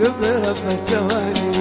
يبرم التوالي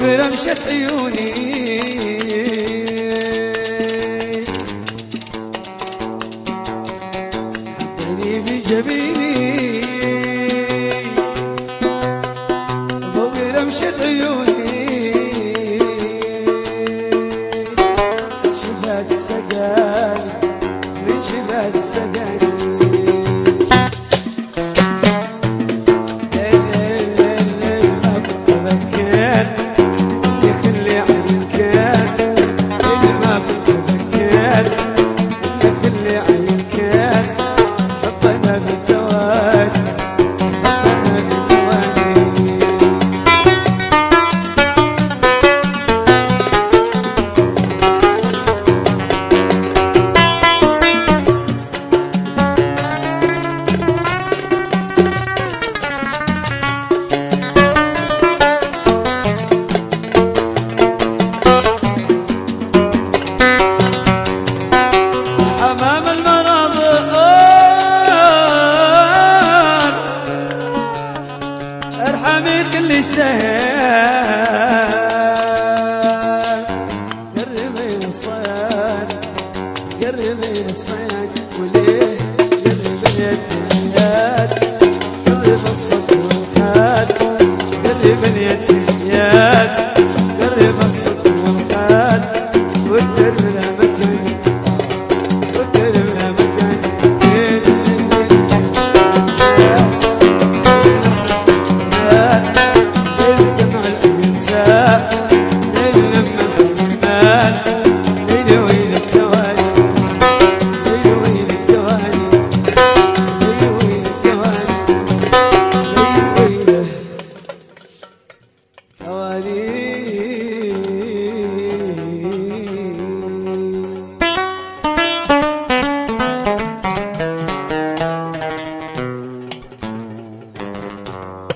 برمشة عيوني. حبني في جبيني. فوق رمشة عيوني. شفات السقاي من شفات السقاي سهل Salih